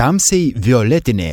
tamsiai violetinė.